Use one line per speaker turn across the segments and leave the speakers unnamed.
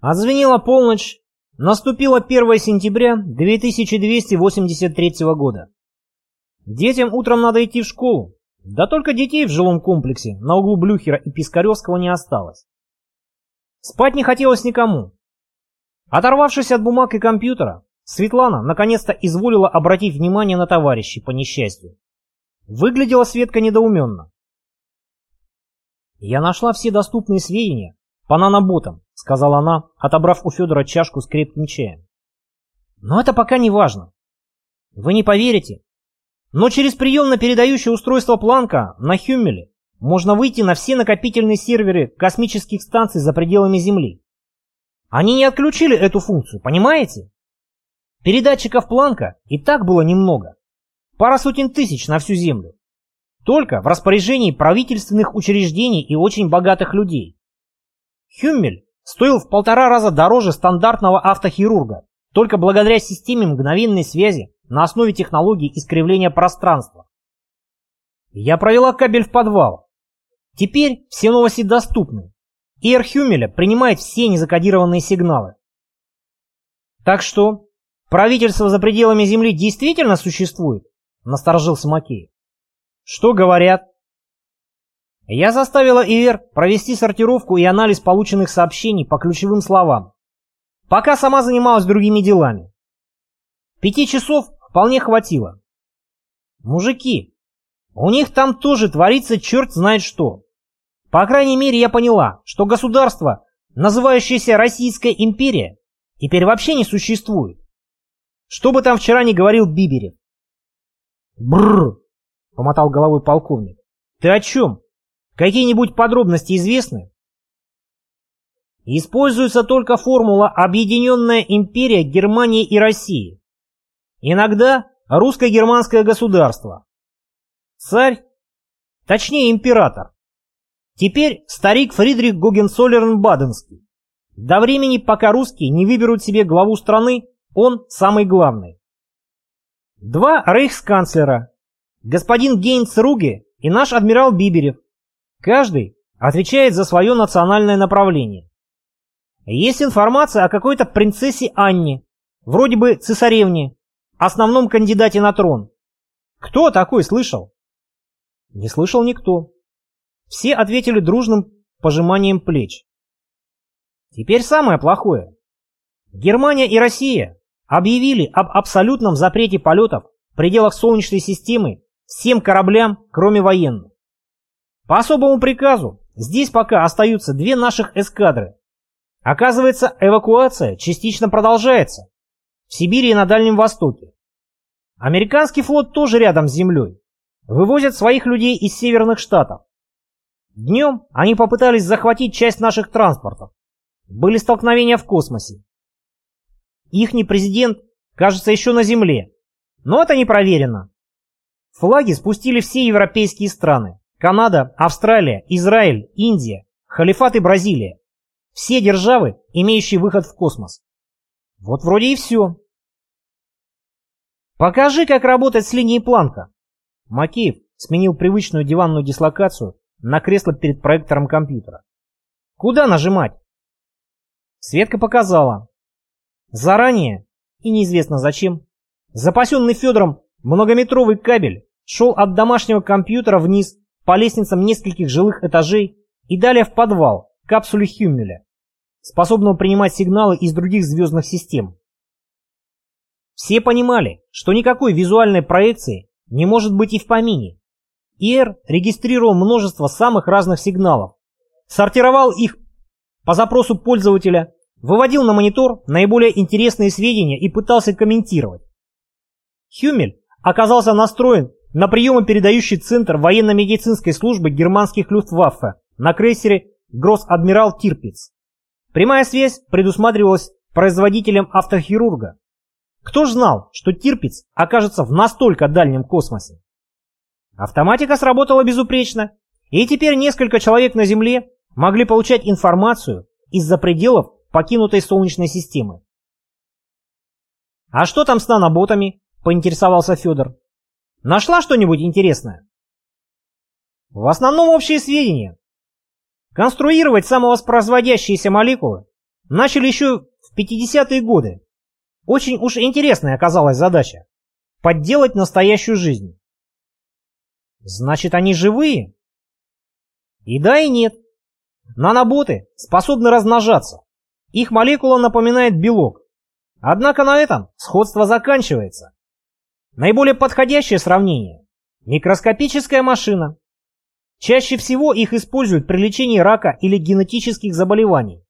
Отзвенела полночь, наступило 1 сентября 2283 года. Детям утром надо идти в школу, да только детей в жилом комплексе на углу Блюхера и Пискаревского не осталось. Спать не хотелось никому. Оторвавшись от бумаг и компьютера, Светлана наконец-то изволила обратить внимание на товарищей по несчастью. Выглядела Светка недоуменно. «Я нашла все доступные сведения по наноботам», — сказала она, отобрав у Федора чашку с крепким чаем. «Но это пока не важно. Вы не поверите, но через приемно-передающее устройство Планка на Хюммеле можно выйти на все накопительные серверы космических станций за пределами Земли. Они не отключили эту функцию, понимаете? Передатчиков Планка и так было немного. Пара сотен тысяч на всю Землю. Только в распоряжении правительственных учреждений и очень богатых людей. Хюммель стоил в полтора раза дороже стандартного автохирурга, только благодаря системе мгновенной связи на основе технологии искривления пространства. Я провела кабель в подвал. Теперь все новости доступны. И Эрхюмеля принимает все незакодированные сигналы. Так что, правительство за пределами Земли действительно существует? Насторожился Макеев. Что говорят? Я заставила ИР провести сортировку и анализ полученных сообщений по ключевым словам. Пока сама занималась другими делами. Пяти часов вполне хватило. Мужики, у них там тоже творится черт знает что. По крайней мере, я поняла, что государство, называющееся Российская империя, теперь вообще не существует. Что бы там вчера не говорил Биберев. Бррр, помотал головой полковник. Ты о чем? Какие-нибудь подробности известны? Используется только формула «Объединенная империя Германии и России». Иногда русско-германское государство. Царь, точнее император. Теперь старик Фридрих Гогенцоллерн-Баденский. До времени, пока русские не выберут себе главу страны, он самый главный. Два рейхсканцлера, господин Гейнц Руге и наш адмирал Биберев. Каждый отвечает за свое национальное направление. Есть информация о какой-то принцессе Анне, вроде бы цесаревне, основном кандидате на трон. Кто такой слышал? Не слышал никто. Все ответили дружным пожиманием плеч. Теперь самое плохое. Германия и Россия объявили об абсолютном запрете полетов в пределах Солнечной системы всем кораблям, кроме военных. По особому приказу здесь пока остаются две наших эскадры. Оказывается, эвакуация частично продолжается. В Сибири и на Дальнем Востоке. Американский флот тоже рядом с землей. Вывозят своих людей из северных штатов. Днем они попытались захватить часть наших транспортов. Были столкновения в космосе. Ихний президент, кажется, еще на земле. Но это не проверено. Флаги спустили все европейские страны. Канада, Австралия, Израиль, Индия, Халифат и Бразилия. Все державы, имеющие выход в космос. Вот вроде и все. Покажи, как работать с линией Планка. Макеев сменил привычную диванную дислокацию на кресло перед проектором компьютера. Куда нажимать? Светка показала. Заранее, и неизвестно зачем, запасенный Федором многометровый кабель шел от домашнего компьютера вниз по лестницам нескольких жилых этажей и далее в подвал, капсуле Хюммеля, способного принимать сигналы из других звездных систем. Все понимали, что никакой визуальной проекции не может быть и в помине. ИР регистрировал множество самых разных сигналов, сортировал их по запросу пользователя, выводил на монитор наиболее интересные сведения и пытался комментировать. Хюмель оказался настроен на приемопередающий центр военно-медицинской службы германских Люфтваффе на крейсере Гросс-Адмирал Тирпиц. Прямая связь предусматривалась производителем автохирурга. Кто ж знал, что Тирпиц окажется в настолько дальнем космосе? Автоматика сработала безупречно, и теперь несколько человек на Земле могли получать информацию из-за пределов покинутой Солнечной системы. «А что там с наноботами?» – поинтересовался Федор. «Нашла что-нибудь интересное?» «В основном общие сведения. Конструировать самовоспроизводящиеся молекулы начали еще в 50-е годы. Очень уж интересная оказалась задача – подделать настоящую жизнь. Значит, они живые? И да, и нет. Наноботы способны размножаться. Их молекула напоминает белок. Однако на этом сходство заканчивается. Наиболее подходящее сравнение – микроскопическая машина. Чаще всего их используют при лечении рака или генетических заболеваний.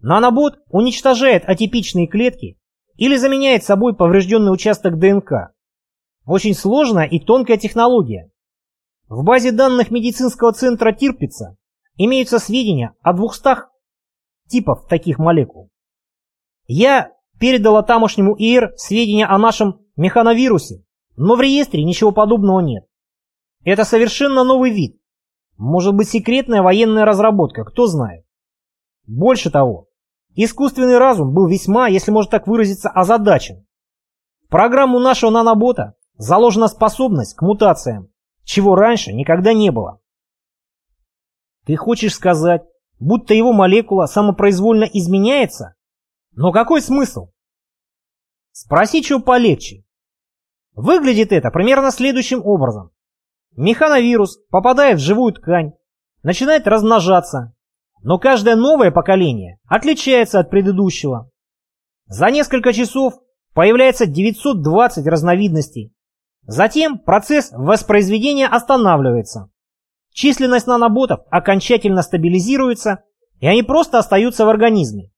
Нанобот уничтожает атипичные клетки или заменяет собой поврежденный участок ДНК. Очень сложная и тонкая технология. В базе данных медицинского центра Тирпица имеются сведения о 200 типов таких молекул. Я передала тамошнему ИР сведения о нашем механовирусе, но в реестре ничего подобного нет. Это совершенно новый вид. Может быть секретная военная разработка, кто знает. Больше того, искусственный разум был весьма, если можно так выразиться, озадачен. В программу нашего нанобота заложена способность к мутациям, чего раньше никогда не было. Ты хочешь сказать, будто его молекула самопроизвольно изменяется? Но какой смысл? Спроси, что полегче. Выглядит это примерно следующим образом. Механовирус попадает в живую ткань, начинает размножаться, но каждое новое поколение отличается от предыдущего. За несколько часов появляется 920 разновидностей. Затем процесс воспроизведения останавливается. Численность наноботов окончательно стабилизируется, и они просто остаются в организме.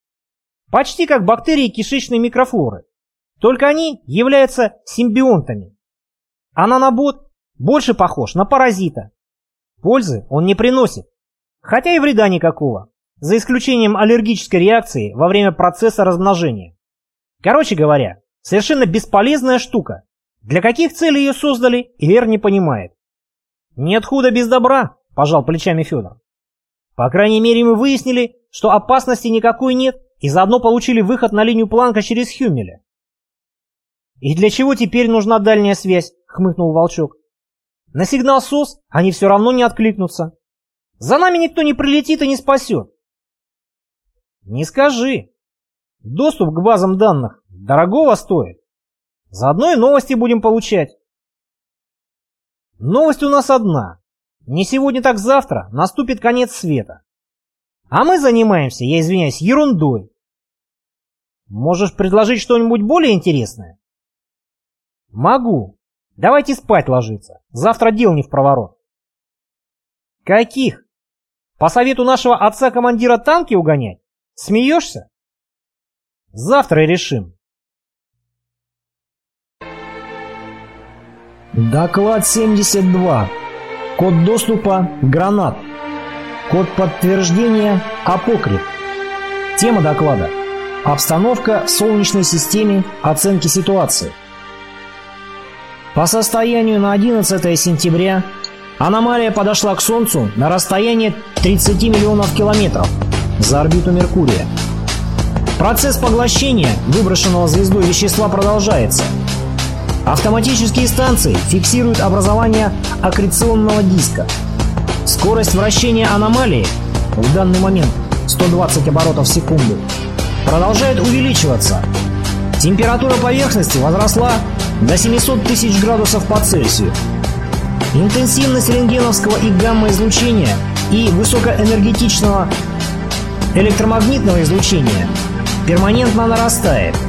Почти как бактерии кишечной микрофлоры. Только они являются симбионтами. А нанобот больше похож на паразита. Пользы он не приносит, хотя и вреда никакого, за исключением аллергической реакции во время процесса размножения. Короче говоря, совершенно бесполезная штука. Для каких целей ее создали, Ир не понимает. «Нет худа без добра», – пожал плечами Федор. «По крайней мере, мы выяснили, что опасности никакой нет, и заодно получили выход на линию Планка через Хюмеля». «И для чего теперь нужна дальняя связь?» – хмыкнул Волчок. «На сигнал СОС они все равно не откликнутся. За нами никто не прилетит и не спасет». «Не скажи. Доступ к базам данных дорогого стоит. Заодно и новости будем получать». Новость у нас одна. Не сегодня, так завтра наступит конец света. А мы занимаемся, я извиняюсь, ерундой. Можешь предложить что-нибудь более интересное? Могу. Давайте спать ложиться. Завтра дел не в проворот. Каких? По совету нашего отца-командира танки угонять? Смеешься? Завтра решим.
Доклад 72. Код доступа «Гранат». Код подтверждения «Апокриф». Тема доклада «Обстановка в Солнечной системе. Оценки ситуации». По состоянию на 11 сентября аномалия подошла к Солнцу на расстояние 30 миллионов километров за орбиту Меркурия. Процесс поглощения выброшенного звездой вещества продолжается – Автоматические станции фиксируют образование аккреционного диска. Скорость вращения аномалии, в данный момент 120 оборотов в секунду, продолжает увеличиваться. Температура поверхности возросла до 700 тысяч градусов по Цельсию. Интенсивность рентгеновского и гамма-излучения и высокоэнергетичного электромагнитного излучения перманентно нарастает –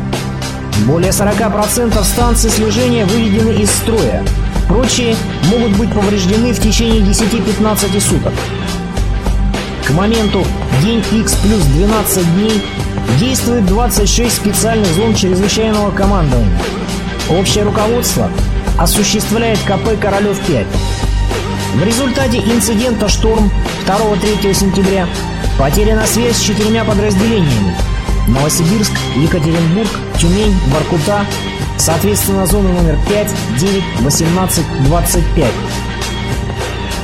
более 40% станций слежения выведены из строя. Прочие могут быть повреждены в течение 10-15 суток. К моменту день X плюс 12 дней действует 26 специальных зон чрезвычайного командования. Общее руководство осуществляет КП «Королев-5». В результате инцидента «Шторм» 2-3 сентября потеряна связь с четырьмя подразделениями Новосибирск, Екатеринбург, Тюмень, Воркута, соответственно, зоны номер 5, 9, 18, 25.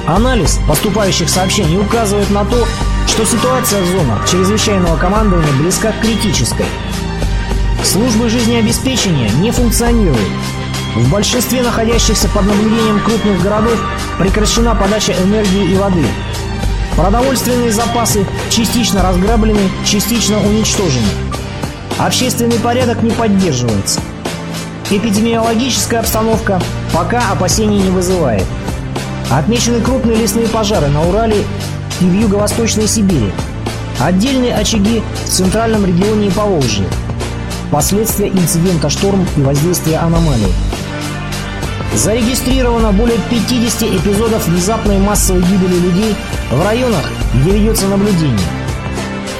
Анализ поступающих сообщений указывает на то, что ситуация в зонах чрезвычайного командования близка к критической. Службы жизнеобеспечения не функционируют. В большинстве находящихся под наблюдением крупных городов прекращена подача энергии и воды. Продовольственные запасы частично разграблены, частично уничтожены. Общественный порядок не поддерживается. Эпидемиологическая обстановка пока опасений не вызывает. Отмечены крупные лесные пожары на Урале и в Юго-Восточной Сибири. Отдельные очаги в центральном регионе и Поволжье. Последствия инцидента «Шторм» и воздействия аномалий. Зарегистрировано более 50 эпизодов внезапной массовой гибели людей в районах, где ведется наблюдение.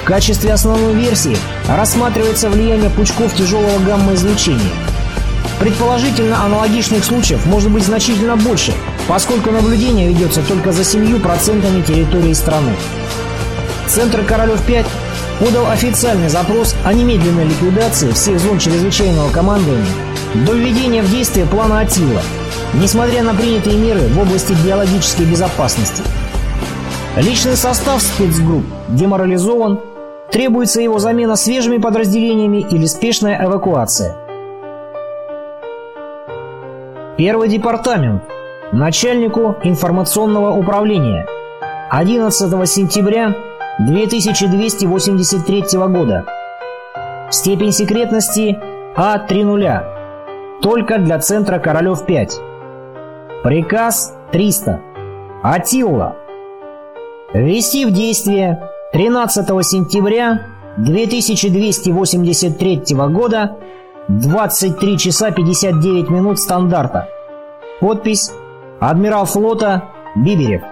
В качестве основной версии рассматривается влияние пучков тяжелого гамма-излучения. Предположительно, аналогичных случаев может быть значительно больше, поскольку наблюдение ведется только за 7% территории страны. Центр Королев-5 подал официальный запрос о немедленной ликвидации всех зон чрезвычайного командования до введения в действие плана Атила, несмотря на принятые меры в области биологической безопасности. Личный состав спецгрупп деморализован, требуется его замена свежими подразделениями или спешная эвакуация. Первый департамент. Начальнику информационного управления. 11 сентября 2283 года. Степень секретности А30. Только для центра Королев-5. Приказ 300. Атилла. Ввести в действие 13 сентября 2283 года 23 часа 59 минут стандарта. Подпись Адмирал флота Биберев.